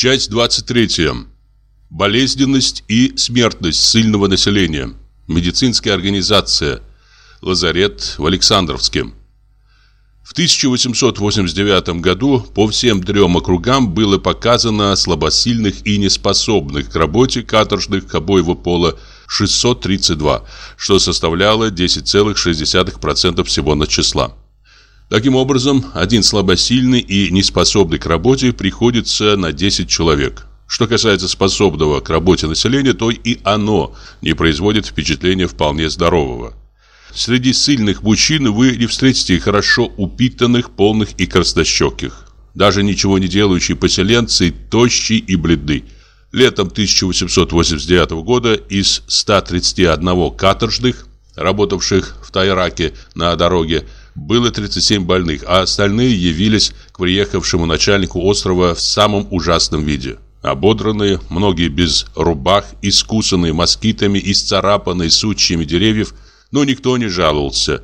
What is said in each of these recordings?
Часть 23. Болезненность и смертность сильного населения. Медицинская организация. Лазарет в Александровске. В 1889 году по всем трем округам было показано слабосильных и неспособных к работе каторжных обоего пола 632, что составляло 10,6% всего на числа. Таким образом, один слабосильный и неспособный к работе приходится на 10 человек. Что касается способного к работе населения, то и оно не производит впечатления вполне здорового. Среди сильных мужчин вы не встретите хорошо упитанных, полных и краснощеких. Даже ничего не делающие поселенцы тощие и бледны. Летом 1889 года из 131 каторжных, работавших в Тайраке на дороге, было 37 больных, а остальные явились к приехавшему начальнику острова в самом ужасном виде. Ободранные, многие без рубах, искусанные москитами, исцарапанные сучьями деревьев, но никто не жаловался.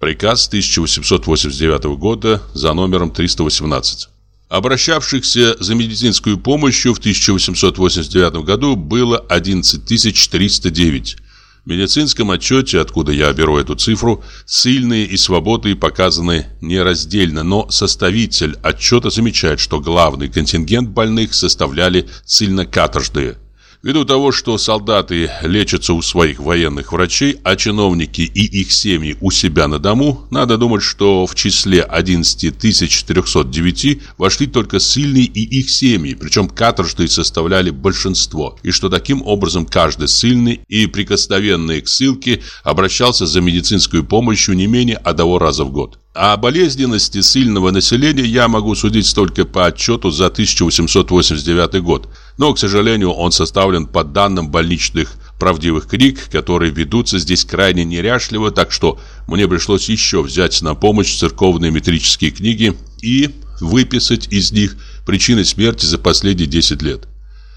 Приказ 1889 года за номером 318. Обращавшихся за медицинскую помощью в 1889 году было 11 309. В медицинском отчете, откуда я беру эту цифру, сильные и свободные показаны нераздельно, но составитель отчета замечает, что главный контингент больных составляли сильнокаторжные – Ввиду того, что солдаты лечатся у своих военных врачей, а чиновники и их семьи у себя на дому, надо думать, что в числе 11 409 вошли только сильные и их семьи, причем каторжные составляли большинство, и что таким образом каждый сильный и прикосновенный к ссылке обращался за медицинской помощью не менее одного раза в год. О болезненности сильного населения я могу судить только по отчету за 1889 год, но, к сожалению, он составлен по данным больничных правдивых книг, которые ведутся здесь крайне неряшливо, так что мне пришлось еще взять на помощь церковные метрические книги и выписать из них причины смерти за последние 10 лет.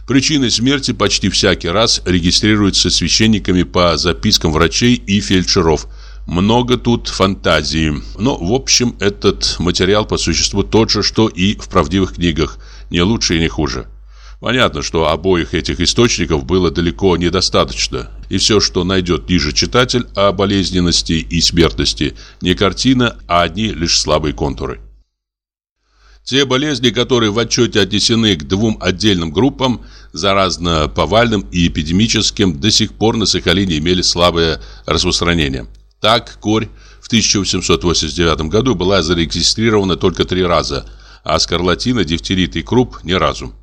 Причины смерти почти всякий раз регистрируются священниками по запискам врачей и фельдшеров – много тут фантазии. Но, в общем, этот материал по существу тот же, что и в правдивых книгах. Не лучше и не хуже. Понятно, что обоих этих источников было далеко недостаточно. И все, что найдет ниже читатель о болезненности и смертности, не картина, а одни лишь слабые контуры. Те болезни, которые в отчете отнесены к двум отдельным группам, заразно-повальным и эпидемическим, до сих пор на Сахалине имели слабое распространение. Так, корь в 1889 году была зарегистрирована только три раза, а скарлатина, дифтерит и круп – ни разу.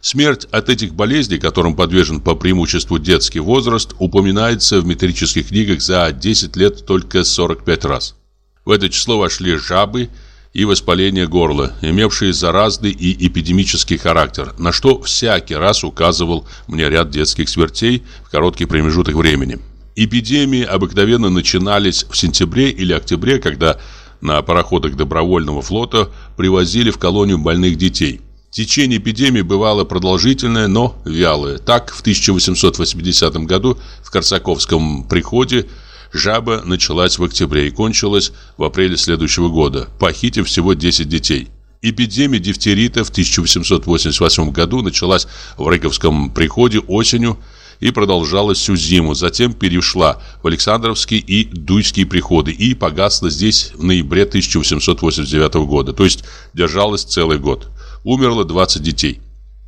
Смерть от этих болезней, которым подвержен по преимуществу детский возраст, упоминается в метрических книгах за 10 лет только 45 раз. В это число вошли жабы и воспаление горла, имевшие заразный и эпидемический характер, на что всякий раз указывал мне ряд детских смертей в короткий промежуток времени. Эпидемии обыкновенно начинались в сентябре или октябре, когда на пароходах добровольного флота привозили в колонию больных детей. Течение эпидемии бывало продолжительное, но вялое. Так, в 1880 году в Корсаковском приходе жаба началась в октябре и кончилась в апреле следующего года, похитив всего 10 детей. Эпидемия дифтерита в 1888 году началась в Рыковском приходе осенью, и продолжалась всю зиму. Затем перешла в Александровские и Дуйские приходы и погасла здесь в ноябре 1889 года, то есть держалась целый год. Умерло 20 детей.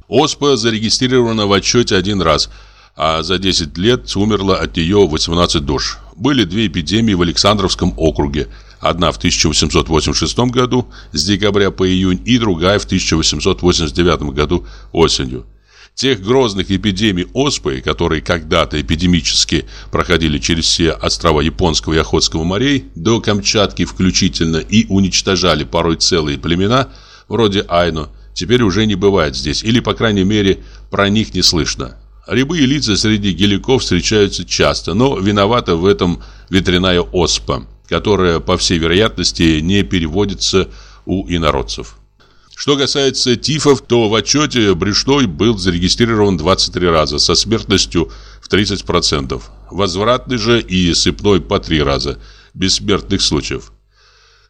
Оспа зарегистрирована в отчете один раз, а за 10 лет умерло от нее 18 душ. Были две эпидемии в Александровском округе. Одна в 1886 году с декабря по июнь и другая в 1889 году осенью. Тех грозных эпидемий оспы, которые когда-то эпидемически проходили через все острова Японского и Охотского морей, до Камчатки включительно, и уничтожали порой целые племена, вроде Айно, теперь уже не бывает здесь, или, по крайней мере, про них не слышно. Рябые лица среди геликов встречаются часто, но виновата в этом ветряная оспа, которая, по всей вероятности, не переводится у инородцев. Что касается тифов, то в отчете брюшной был зарегистрирован 23 раза со смертностью в 30%. Возвратный же и сыпной по 3 раза, без смертных случаев.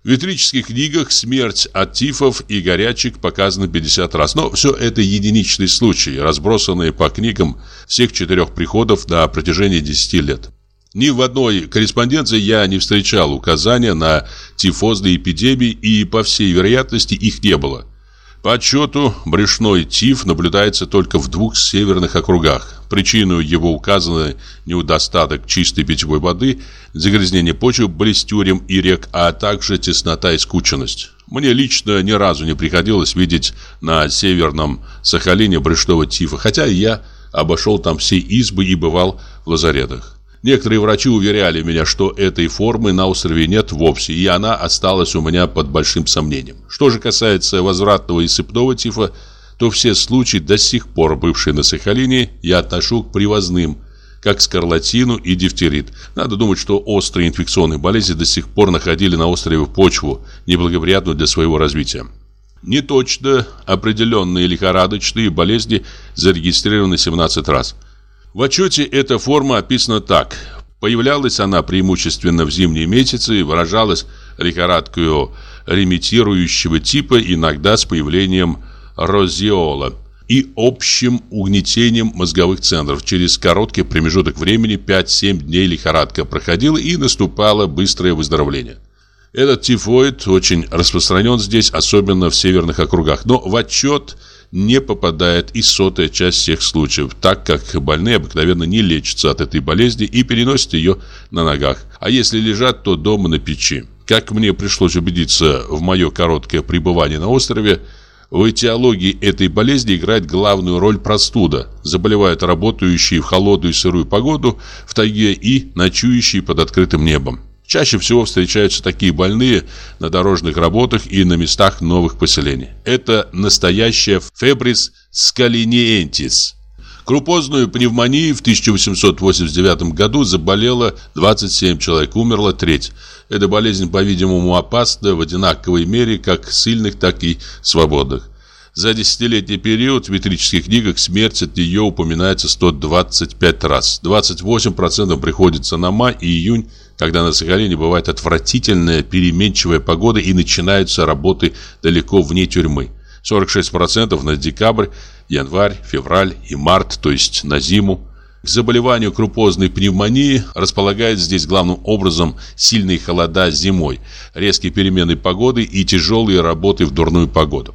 В метрических книгах смерть от тифов и горячек показана 50 раз. Но все это единичные случаи, разбросанные по книгам всех четырех приходов на протяжении 10 лет. Ни в одной корреспонденции я не встречал указания на тифозные эпидемии, и, по всей вероятности, их не было. По отчету, брюшной тиф наблюдается только в двух северных округах. Причиной его указаны недостаток чистой питьевой воды, загрязнение почвы блестюрем и рек, а также теснота и скученность. Мне лично ни разу не приходилось видеть на северном Сахалине брюшного тифа, хотя я обошел там все избы и бывал в лазаретах. Некоторые врачи уверяли меня, что этой формы на острове нет вовсе, и она осталась у меня под большим сомнением. Что же касается возвратного и сыпного тифа, то все случаи, до сих пор бывшие на Сахалине, я отношу к привозным, как скарлатину и дифтерит. Надо думать, что острые инфекционные болезни до сих пор находили на острове почву, неблагоприятную для своего развития. Неточно определенные лихорадочные болезни зарегистрированы 17 раз – в отчете эта форма описана так. Появлялась она преимущественно в зимние месяцы и выражалась лихорадкою ремитирующего типа, иногда с появлением розиола и общим угнетением мозговых центров. Через короткий промежуток времени 5-7 дней лихорадка проходила и наступало быстрое выздоровление. Этот тифоид очень распространен здесь, особенно в северных округах, но в отчет – не попадает и сотая часть всех случаев, так как больные обыкновенно не лечатся от этой болезни и переносят ее на ногах. А если лежат, то дома на печи. Как мне пришлось убедиться в мое короткое пребывание на острове, в этиологии этой болезни играет главную роль простуда. Заболевают работающие в холодную и сырую погоду в тайге и ночующие под открытым небом. Чаще всего встречаются такие больные на дорожных работах и на местах новых поселений. Это настоящая фебрис скалиниентис. Крупозную пневмонию в 1889 году заболело 27 человек, умерло треть. Эта болезнь, по-видимому, опасна в одинаковой мере как сильных, так и свободных. За десятилетний период в метрических книгах смерть от нее упоминается 125 раз. 28% приходится на май и июнь когда на Сахалине бывает отвратительная переменчивая погода и начинаются работы далеко вне тюрьмы. 46% на декабрь, январь, февраль и март, то есть на зиму. К заболеванию крупозной пневмонии располагает здесь главным образом сильные холода зимой, резкие перемены погоды и тяжелые работы в дурную погоду.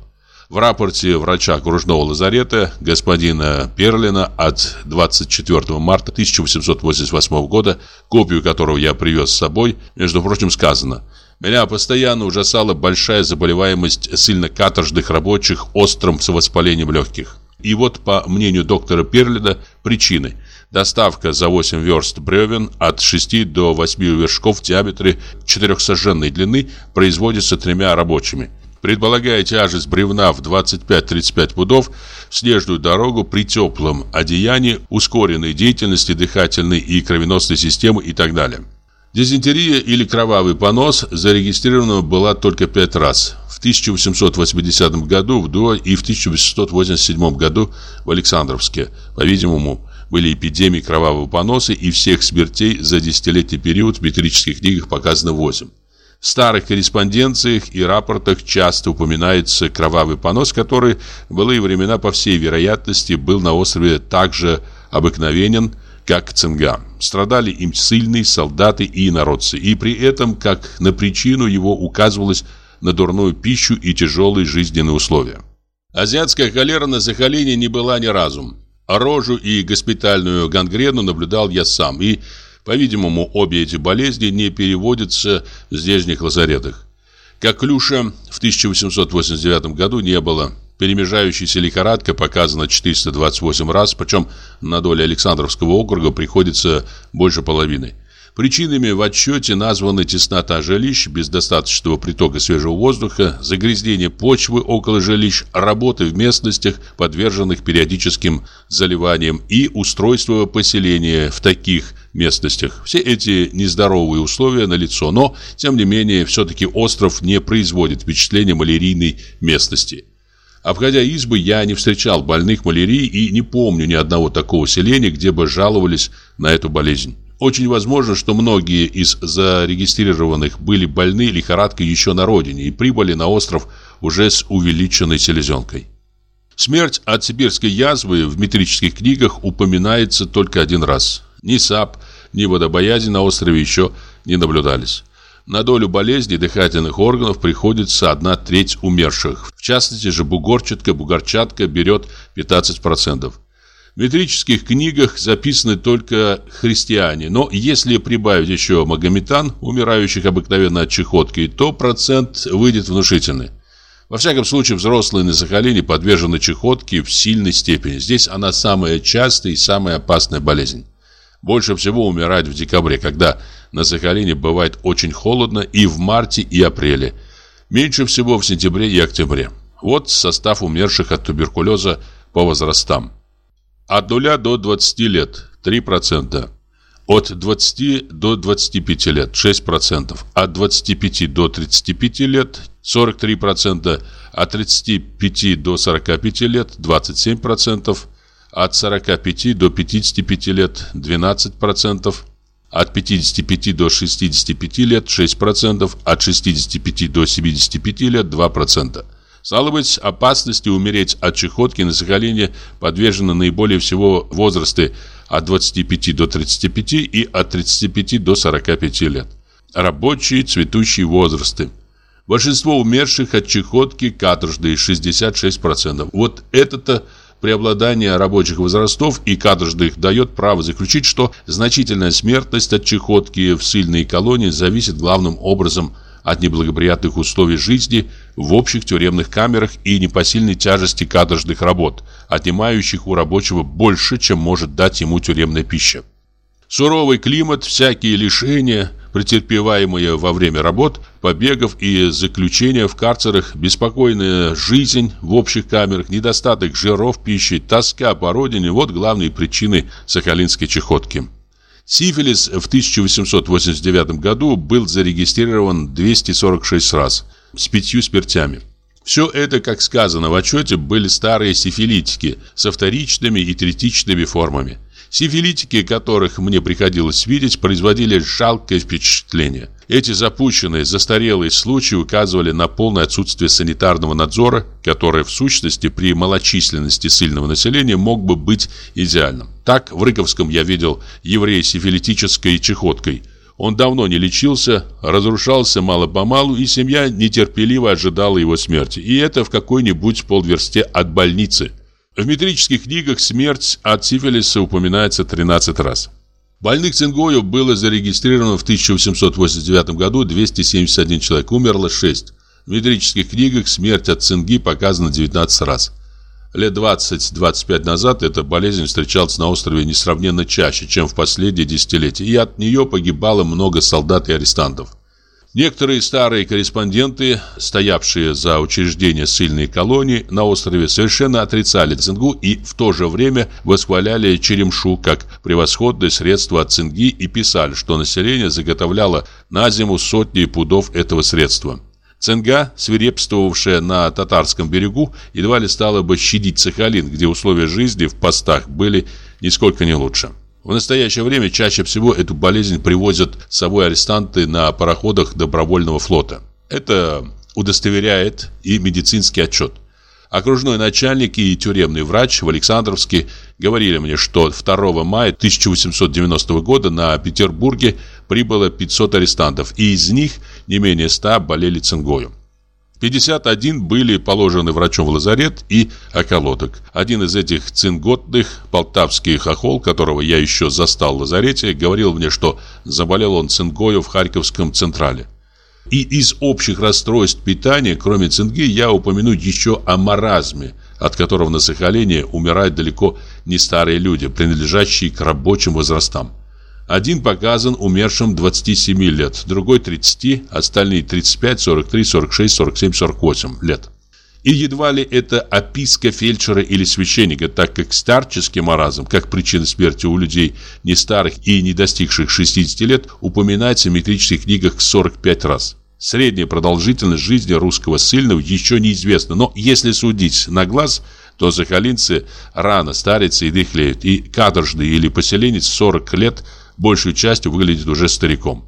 В рапорте врача окружного лазарета господина Перлина от 24 марта 1888 года, копию которого я привез с собой, между прочим, сказано «Меня постоянно ужасала большая заболеваемость сильно-каторжных рабочих острым воспалением легких». И вот, по мнению доктора Перлина, причины – Доставка за 8 верст бревен от 6 до 8 вершков в диаметре 4 длины производится тремя рабочими. Предполагая тяжесть бревна в 25-35 пудов, снежную дорогу при теплом одеянии, ускоренной деятельности дыхательной и кровеносной системы и так далее. Дизентерия или кровавый понос зарегистрирована была только пять раз. В 1880 году в Дуа и в 1887 году в Александровске. По-видимому, были эпидемии кровавого поноса и всех смертей за десятилетний период в метрических книгах показано 8. В старых корреспонденциях и рапортах часто упоминается кровавый понос, который в былые времена, по всей вероятности, был на острове так же обыкновенен, как цинга. Страдали им сильные солдаты и народцы, и при этом, как на причину его указывалось на дурную пищу и тяжелые жизненные условия. Азиатская холера на Сахалине не была ни разу. Рожу и госпитальную гангрену наблюдал я сам, и по-видимому, обе эти болезни не переводятся в здешних лазаретах. Как Клюша в 1889 году не было. Перемежающаяся лихорадка показана 428 раз, причем на долю Александровского округа приходится больше половины. Причинами в отчете названы теснота жилищ без достаточного притока свежего воздуха, загрязнение почвы около жилищ, работы в местностях, подверженных периодическим заливаниям и устройство поселения в таких местностях. Все эти нездоровые условия налицо, но, тем не менее, все-таки остров не производит впечатления малярийной местности. Обходя избы, я не встречал больных малярией и не помню ни одного такого селения, где бы жаловались на эту болезнь. Очень возможно, что многие из зарегистрированных были больны лихорадкой еще на родине и прибыли на остров уже с увеличенной селезенкой. Смерть от сибирской язвы в метрических книгах упоминается только один раз. Ни сап, ни водобоязнь на острове еще не наблюдались. На долю болезней дыхательных органов приходится одна треть умерших. В частности же бугорчатка, бугорчатка берет 15%. В метрических книгах записаны только христиане, но если прибавить еще магометан, умирающих обыкновенно от чехотки, то процент выйдет внушительный. Во всяком случае, взрослые на Сахалине подвержены чехотке в сильной степени. Здесь она самая частая и самая опасная болезнь. Больше всего умирают в декабре, когда на Сахалине бывает очень холодно и в марте и апреле. Меньше всего в сентябре и октябре. Вот состав умерших от туберкулеза по возрастам. От 0 до 20 лет 3%. От 20 до 25 лет 6%. От 25 до 35 лет 43%, от 35 до 45 лет 27%, от 45 до 55 лет 12%, от 55 до 65 лет 6%, от 65 до 75 лет 2%. Стало быть, опасности умереть от чехотки на Сахалине подвержены наиболее всего возрасты от 25 до 35 и от 35 до 45 лет. Рабочие цветущие возрасты. Большинство умерших от чехотки каторжные 66%. Вот это-то преобладание рабочих возрастов и каторжных дает право заключить, что значительная смертность от чехотки в сильной колонии зависит главным образом от неблагоприятных условий жизни в общих тюремных камерах и непосильной тяжести каторжных работ, отнимающих у рабочего больше, чем может дать ему тюремная пища. Суровый климат, всякие лишения, претерпеваемые во время работ, побегов и заключения в карцерах, беспокойная жизнь в общих камерах, недостаток жиров пищи, тоска по родине – вот главные причины сахалинской чехотки. Сифилис в 1889 году был зарегистрирован 246 раз с пятью смертями. Все это, как сказано в отчете, были старые сифилитики со вторичными и третичными формами. Сифилитики, которых мне приходилось видеть, производили жалкое впечатление. Эти запущенные, застарелые случаи указывали на полное отсутствие санитарного надзора, которое в сущности при малочисленности сильного населения мог бы быть идеальным. Так, в Рыковском я видел еврея сифилитической чехоткой. Он давно не лечился, разрушался мало-помалу, и семья нетерпеливо ожидала его смерти. И это в какой-нибудь полверсте от больницы – в метрических книгах смерть от сифилиса упоминается 13 раз. Больных цингою было зарегистрировано в 1889 году 271 человек, умерло 6. В метрических книгах смерть от цинги показана 19 раз. Лет 20-25 назад эта болезнь встречалась на острове несравненно чаще, чем в последние десятилетия, и от нее погибало много солдат и арестантов. Некоторые старые корреспонденты, стоявшие за учреждение сильной колонии на острове, совершенно отрицали цингу и в то же время восхваляли черемшу как превосходное средство от цинги и писали, что население заготовляло на зиму сотни пудов этого средства. Цинга, свирепствовавшая на татарском берегу, едва ли стала бы щадить Сахалин, где условия жизни в постах были нисколько не лучше. В настоящее время чаще всего эту болезнь привозят с собой арестанты на пароходах добровольного флота. Это удостоверяет и медицинский отчет. Окружной начальник и тюремный врач в Александровске говорили мне, что 2 мая 1890 года на Петербурге прибыло 500 арестантов, и из них не менее 100 болели цингою. 51 были положены врачом в лазарет и околоток. Один из этих цинготных, полтавский хохол, которого я еще застал в лазарете, говорил мне, что заболел он цингою в Харьковском Централе. И из общих расстройств питания, кроме цинги, я упомяну еще о маразме, от которого на Сахалине умирают далеко не старые люди, принадлежащие к рабочим возрастам. Один показан умершим 27 лет, другой 30, остальные 35, 43, 46, 47, 48 лет. И едва ли это описка фельдшера или священника, так как старческий маразм, как причина смерти у людей не старых и не достигших 60 лет, упоминается в метрических книгах 45 раз. Средняя продолжительность жизни русского ссыльного еще неизвестна, но если судить на глаз, то сахалинцы рано старятся и дыхлеют, и каторжный или поселенец 40 лет – большую частью выглядит уже стариком.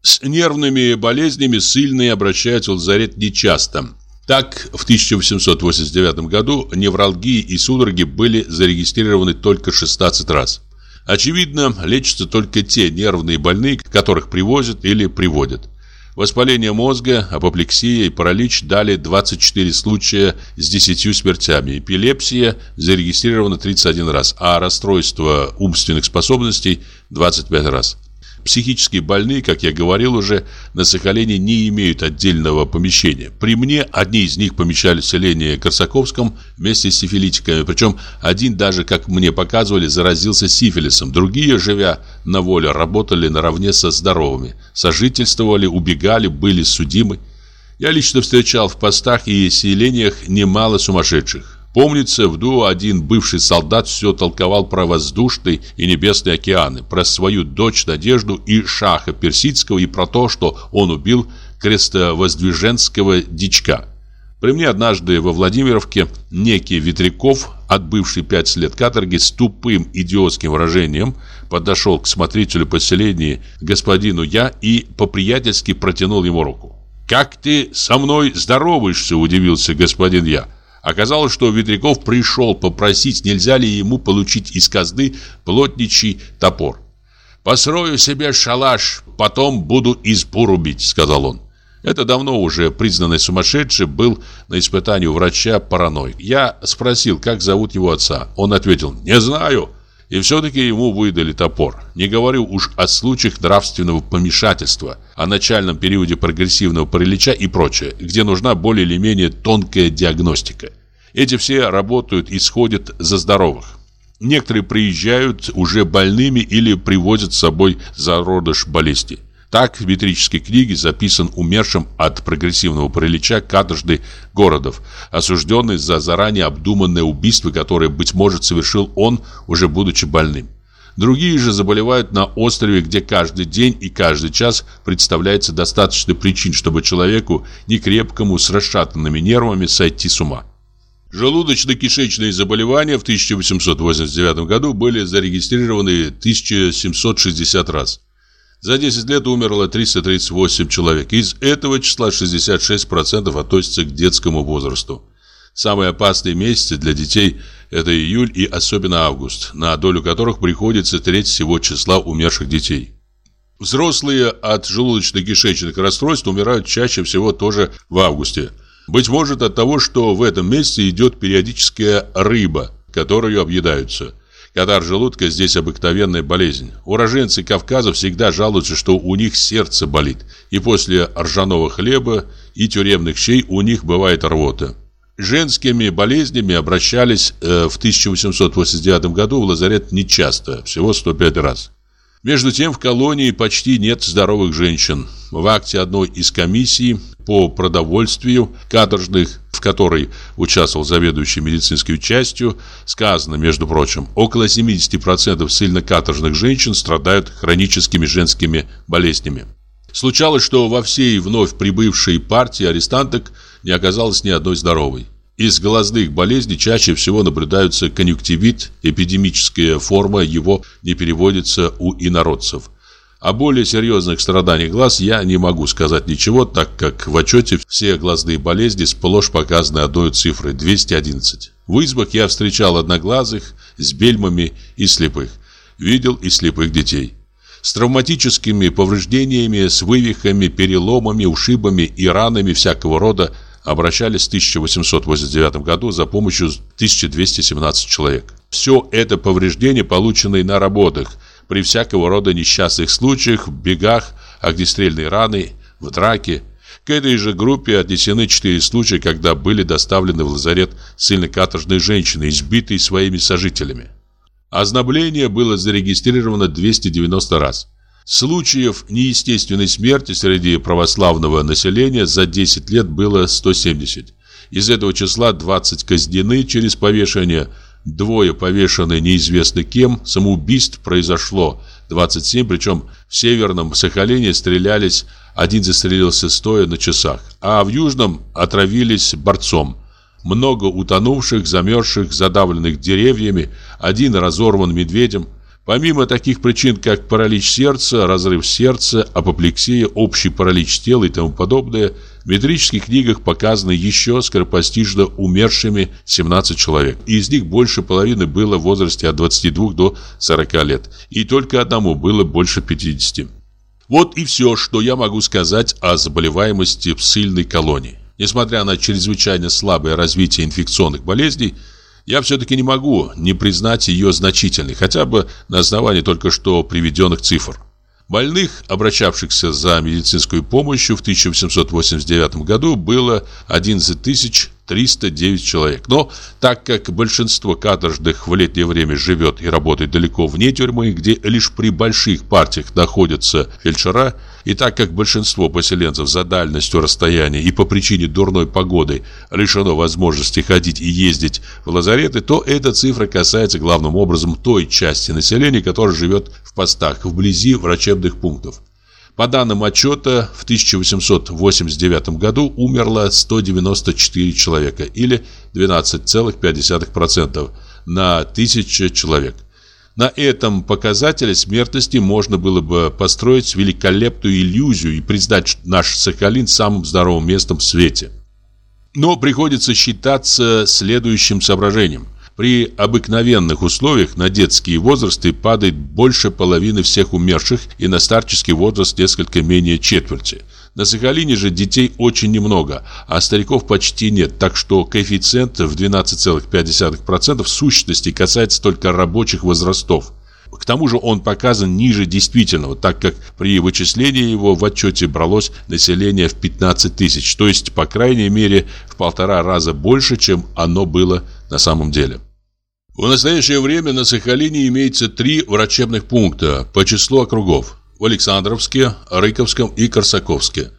С нервными болезнями сильные обращаются в лазарет нечасто. Так, в 1889 году невралгии и судороги были зарегистрированы только 16 раз. Очевидно, лечатся только те нервные больные, которых привозят или приводят. Воспаление мозга, апоплексия и паралич дали 24 случая с 10 смертями. Эпилепсия зарегистрирована 31 раз, а расстройство умственных способностей 25 раз. Психические больные, как я говорил уже, на Сахалине не имеют отдельного помещения. При мне одни из них помещались в селении Корсаковском вместе с сифилитиками, причем один даже, как мне показывали, заразился сифилисом. Другие, живя на воле, работали наравне со здоровыми, сожительствовали, убегали, были судимы. Я лично встречал в постах и селениях немало сумасшедших. Помнится, в Ду один бывший солдат все толковал про воздушный и небесные океаны, про свою дочь Надежду и Шаха Персидского и про то, что он убил крестовоздвиженского дичка. При мне однажды во Владимировке некий Ветряков, отбывший пять лет каторги, с тупым идиотским выражением подошел к смотрителю поселения господину Я и по-приятельски протянул ему руку. «Как ты со мной здороваешься?» – удивился господин Я. Оказалось, что Ветряков пришел попросить, нельзя ли ему получить из казны плотничий топор. «Построю себе шалаш, потом буду избу рубить», — сказал он. Это давно уже признанный сумасшедший был на испытании у врача параной. Я спросил, как зовут его отца. Он ответил «Не знаю». И все-таки ему выдали топор. Не говорю уж о случаях нравственного помешательства, о начальном периоде прогрессивного паралича и прочее, где нужна более или менее тонкая диагностика. Эти все работают и сходят за здоровых. Некоторые приезжают уже больными или привозят с собой зародыш болезни. Так в метрической книге записан умершим от прогрессивного паралича каторжный Городов, осужденный за заранее обдуманное убийство, которое, быть может, совершил он, уже будучи больным. Другие же заболевают на острове, где каждый день и каждый час представляется достаточно причин, чтобы человеку, некрепкому, с расшатанными нервами, сойти с ума. Желудочно-кишечные заболевания в 1889 году были зарегистрированы 1760 раз. За 10 лет умерло 338 человек. Из этого числа 66% относятся к детскому возрасту. Самые опасные месяцы для детей – это июль и особенно август, на долю которых приходится треть всего числа умерших детей. Взрослые от желудочно-кишечных расстройств умирают чаще всего тоже в августе. Быть может от того, что в этом месяце идет периодическая рыба, которую объедаются – Катар желудка здесь обыкновенная болезнь. Уроженцы Кавказа всегда жалуются, что у них сердце болит. И после ржаного хлеба и тюремных щей у них бывает рвота. Женскими болезнями обращались э, в 1889 году в лазарет нечасто, всего 105 раз. Между тем в колонии почти нет здоровых женщин. В акте одной из комиссий по продовольствию каторжных, в которой участвовал заведующий медицинской частью, сказано, между прочим, около 70% ссыльно-каторжных женщин страдают хроническими женскими болезнями. Случалось, что во всей вновь прибывшей партии арестанток не оказалось ни одной здоровой. Из глазных болезней чаще всего наблюдаются конъюнктивит, эпидемическая форма его не переводится у инородцев – о более серьезных страданиях глаз я не могу сказать ничего, так как в отчете все глазные болезни сплошь показаны одной цифрой – 211. В избах я встречал одноглазых с бельмами и слепых. Видел и слепых детей. С травматическими повреждениями, с вывихами, переломами, ушибами и ранами всякого рода обращались в 1889 году за помощью 1217 человек. Все это повреждения, полученные на работах – при всякого рода несчастных случаях, бегах, огнестрельной раны, в драке. К этой же группе отнесены четыре случая, когда были доставлены в лазарет сильно-каторжные женщины, избитые своими сожителями. Ознобление было зарегистрировано 290 раз. Случаев неестественной смерти среди православного населения за 10 лет было 170. Из этого числа 20 казнены через повешение – Двое повешены неизвестно кем, самоубийств произошло 27, причем в северном Сахалине стрелялись, один застрелился стоя на часах, а в южном отравились борцом. Много утонувших, замерзших, задавленных деревьями, один разорван медведем. Помимо таких причин, как паралич сердца, разрыв сердца, апоплексия, общий паралич тела и тому подобное, в метрических книгах показаны еще скоропостижно умершими 17 человек. Из них больше половины было в возрасте от 22 до 40 лет, и только одному было больше 50. Вот и все, что я могу сказать о заболеваемости в сильной колонии. Несмотря на чрезвычайно слабое развитие инфекционных болезней, я все-таки не могу не признать ее значительной, хотя бы на основании только что приведенных цифр. Больных, обращавшихся за медицинской помощью в 1889 году, было 11 309 человек. Но так как большинство каторжных в летнее время живет и работает далеко вне тюрьмы, где лишь при больших партиях находятся фельдшера, и так как большинство поселенцев за дальностью расстояния и по причине дурной погоды лишено возможности ходить и ездить в лазареты, то эта цифра касается главным образом той части населения, которая живет в постах вблизи врачебных пунктов. По данным отчета, в 1889 году умерло 194 человека или 12,5% на 1000 человек. На этом показателе смертности можно было бы построить великолепную иллюзию и признать наш Сахалин самым здоровым местом в свете. Но приходится считаться следующим соображением. При обыкновенных условиях на детские возрасты падает больше половины всех умерших и на старческий возраст несколько менее четверти. На Сахалине же детей очень немного, а стариков почти нет, так что коэффициент в 12,5% в сущности касается только рабочих возрастов. К тому же он показан ниже действительного, так как при вычислении его в отчете бралось население в 15 тысяч, то есть, по крайней мере, в полтора раза больше, чем оно было на самом деле. В настоящее время на Сахалине имеется три врачебных пункта по числу округов – в Александровске, Рыковском и Корсаковске.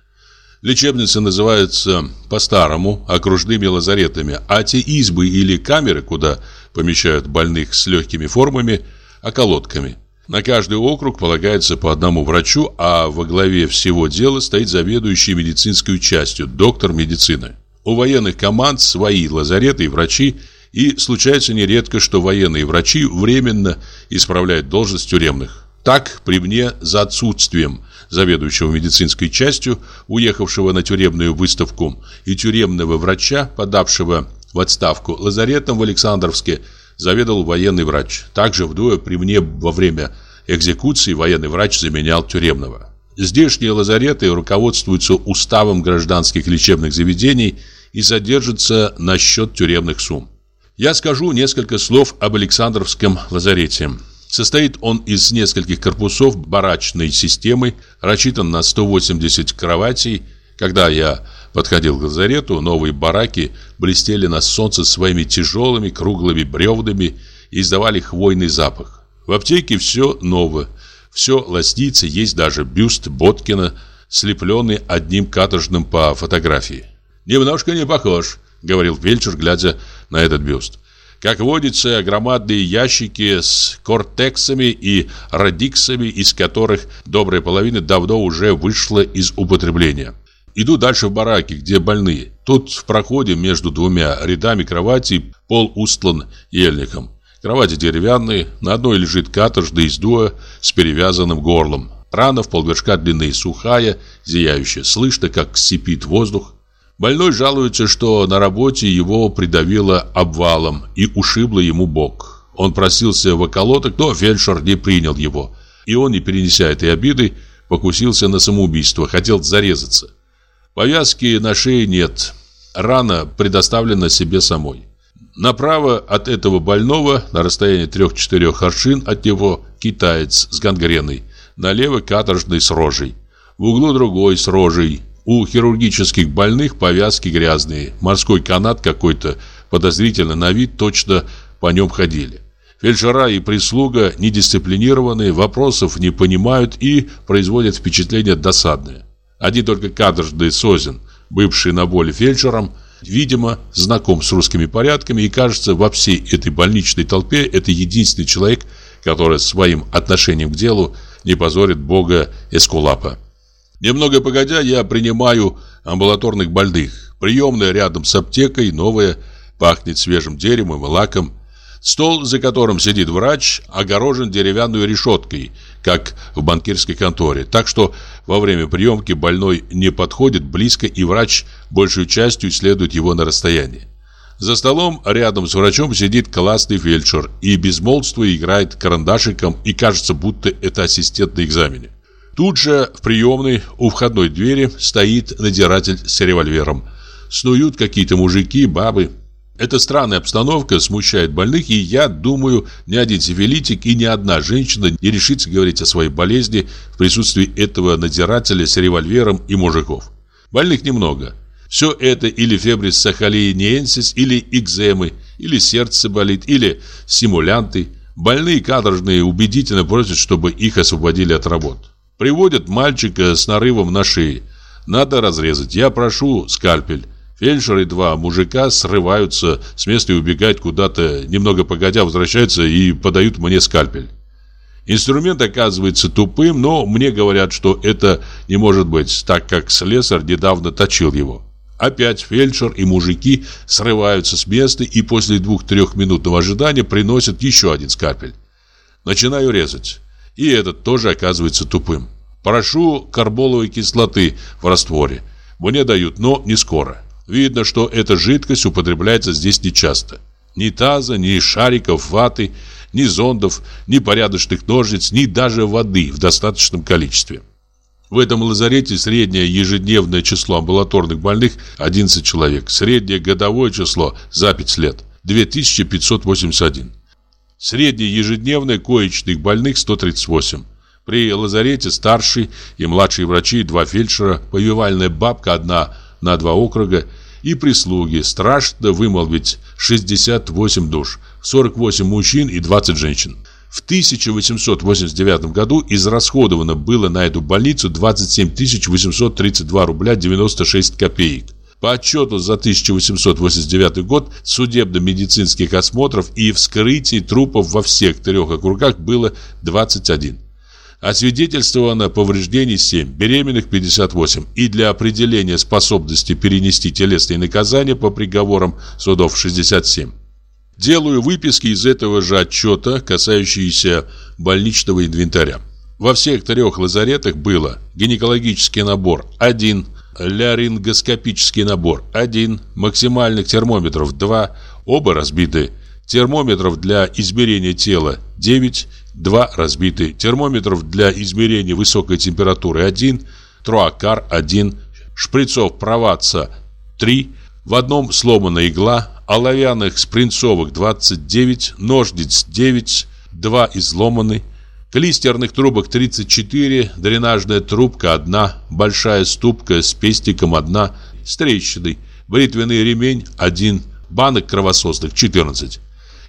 Лечебницы называются по-старому окружными лазаретами, а те избы или камеры, куда помещают больных с легкими формами – околотками. На каждый округ полагается по одному врачу, а во главе всего дела стоит заведующий медицинской частью, доктор медицины. У военных команд свои лазареты и врачи, и случается нередко, что военные врачи временно исправляют должность тюремных. Так, при мне за отсутствием заведующего медицинской частью, уехавшего на тюремную выставку, и тюремного врача, подавшего в отставку лазаретом в Александровске, заведовал военный врач. Также вдвое при мне во время экзекуции военный врач заменял тюремного. Здешние лазареты руководствуются уставом гражданских лечебных заведений и содержатся на счет тюремных сумм. Я скажу несколько слов об Александровском лазарете. Состоит он из нескольких корпусов барачной системы, рассчитан на 180 кроватей. Когда я подходил к лазарету, новые бараки блестели на солнце своими тяжелыми круглыми бревнами и издавали хвойный запах. В аптеке все новое, все лоснится, есть даже бюст Боткина, слепленный одним каторжным по фотографии. «Немножко не похож», — говорил фельдшер, глядя на этот бюст. Как водится, громадные ящики с кортексами и радиксами, из которых добрая половина давно уже вышла из употребления. Иду дальше в бараки, где больные. Тут в проходе между двумя рядами кроватей пол устлан ельником. Кровати деревянные, на одной лежит каторжный из дуа с перевязанным горлом. Рана в полвершка длины, сухая, зияющая. Слышно, как сипит воздух. Больной жалуется, что на работе его придавило обвалом и ушибло ему бок. Он просился в околоток, но фельдшер не принял его. И он, не перенеся этой обиды, покусился на самоубийство, хотел зарезаться. Повязки на шее нет. Рана предоставлена себе самой. Направо от этого больного, на расстоянии 3-4 аршин от него, китаец с гангреной. Налево каторжный с рожей. В углу другой с рожей. У хирургических больных повязки грязные, морской канат какой-то подозрительно на вид, точно по нем ходили. Фельдшера и прислуга недисциплинированные, вопросов не понимают и производят впечатление досадное. Один только кадржный Созин, бывший на воле фельдшером, видимо, знаком с русскими порядками и, кажется, во всей этой больничной толпе это единственный человек, который своим отношением к делу не позорит бога Эскулапа. Немного погодя, я принимаю амбулаторных больных. Приемная рядом с аптекой, новая, пахнет свежим деревом и лаком. Стол, за которым сидит врач, огорожен деревянной решеткой, как в банкирской конторе, так что во время приемки больной не подходит близко и врач большую частью исследует его на расстоянии. За столом рядом с врачом сидит классный фельдшер и безмолвство играет карандашиком и кажется, будто это ассистент на экзамене. Тут же в приемной у входной двери стоит надиратель с револьвером. Снуют какие-то мужики, бабы. Эта странная обстановка смущает больных, и я думаю, ни один сифилитик и ни одна женщина не решится говорить о своей болезни в присутствии этого надзирателя с револьвером и мужиков. Больных немного. Все это или фебрис сахалиниенсис, или экземы, или сердце болит, или симулянты. Больные каторжные убедительно просят, чтобы их освободили от работ. Приводят мальчика с нарывом на шее. Надо разрезать. Я прошу скальпель. Фельдшер и два мужика срываются с места и убегают куда-то, немного погодя возвращаются и подают мне скальпель. Инструмент оказывается тупым, но мне говорят, что это не может быть, так как слесарь недавно точил его. Опять фельдшер и мужики срываются с места и после двух-трех минутного ожидания приносят еще один скальпель. Начинаю резать. И этот тоже оказывается тупым. Прошу карболовой кислоты в растворе. Мне дают, но не скоро. Видно, что эта жидкость употребляется здесь нечасто. Ни таза, ни шариков ваты, ни зондов, ни порядочных ножниц, ни даже воды в достаточном количестве. В этом лазарете среднее ежедневное число амбулаторных больных 11 человек. Среднее годовое число за 5 лет 2581. Среднее ежедневное коечных больных 138. При лазарете старший и младшие врачи, два фельдшера, повивальная бабка, одна на два округа и прислуги. Страшно вымолвить 68 душ, 48 мужчин и 20 женщин. В 1889 году израсходовано было на эту больницу 27 832 рубля 96 копеек. По отчету за 1889 год судебно-медицинских осмотров и вскрытий трупов во всех трех округах было 21. Освидетельствовано повреждений 7, беременных 58 и для определения способности перенести телесные наказания по приговорам судов 67. Делаю выписки из этого же отчета, касающиеся больничного инвентаря. Во всех трех лазаретах было гинекологический набор 1, ларингоскопический набор 1, максимальных термометров 2, оба разбиты, термометров для измерения тела 9, 2 разбиты, термометров для измерения высокой температуры 1, троакар 1, шприцов проваца 3, в одном сломана игла, оловянных спринцовых 29, ножниц 9, 2 изломаны, клистерных трубок 34, дренажная трубка 1, большая ступка с пестиком 1, с трещиной, бритвенный ремень 1, банок кровососных 14.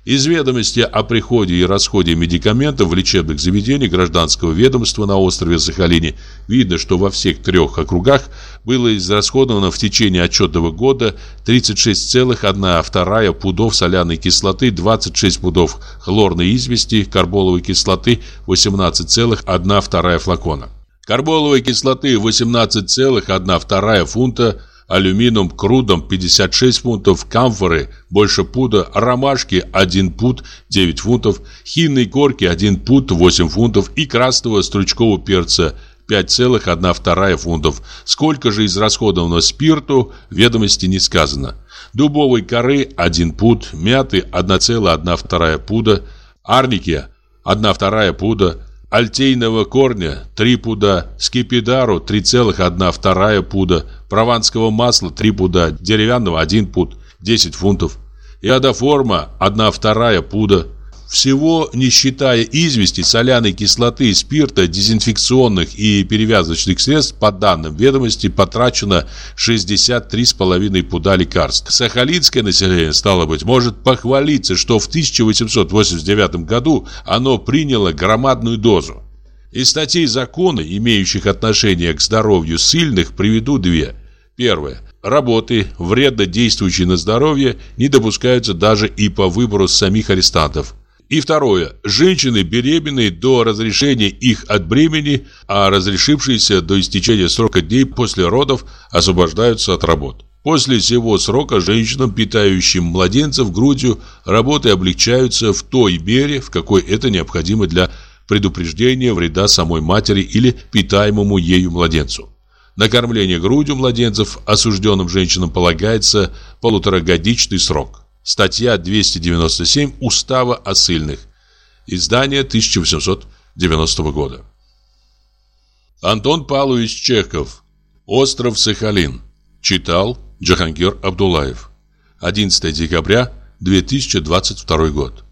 Из ведомости о приходе и расходе медикаментов в лечебных заведениях гражданского ведомства на острове Сахалине видно, что во всех трех округах было израсходовано в течение отчетного года 36,1 пудов соляной кислоты, 26 пудов хлорной извести, карболовой кислоты 18,1 флакона. Карболовой кислоты 18,1 фунта – алюминиум крудом 56 фунтов, камфоры больше пуда, ромашки 1 пуд 9 фунтов, хинной корки 1 пуд 8 фунтов и красного стручкового перца 5,1 фунтов. Сколько же израсходовано спирту, ведомости не сказано. Дубовой коры 1 пуд, мяты 1,1 пуда, арники 1,2 пуда, альтейного корня 3 пуда, скипидару 3,1 пуда, прованского масла 3 пуда, деревянного 1 пуд, 10 фунтов, иодоформа 1,2 пуда, всего, не считая извести, соляной кислоты, спирта, дезинфекционных и перевязочных средств, по данным ведомости, потрачено 63,5 пуда лекарств. Сахалинское население, стало быть, может похвалиться, что в 1889 году оно приняло громадную дозу. Из статей закона, имеющих отношение к здоровью сильных, приведу две. Первое. Работы, вредно действующие на здоровье, не допускаются даже и по выбору самих арестантов. И второе. Женщины, беременные до разрешения их от бремени, а разрешившиеся до истечения срока дней после родов, освобождаются от работ. После всего срока женщинам, питающим младенцев грудью, работы облегчаются в той мере, в какой это необходимо для предупреждения вреда самой матери или питаемому ею младенцу. На кормление грудью младенцев осужденным женщинам полагается полуторагодичный срок. Статья 297 Устава о ссыльных. Издание 1890 года. Антон Павлович Чехов. Остров Сахалин. Читал Джахангир Абдулаев. 11 декабря 2022 год.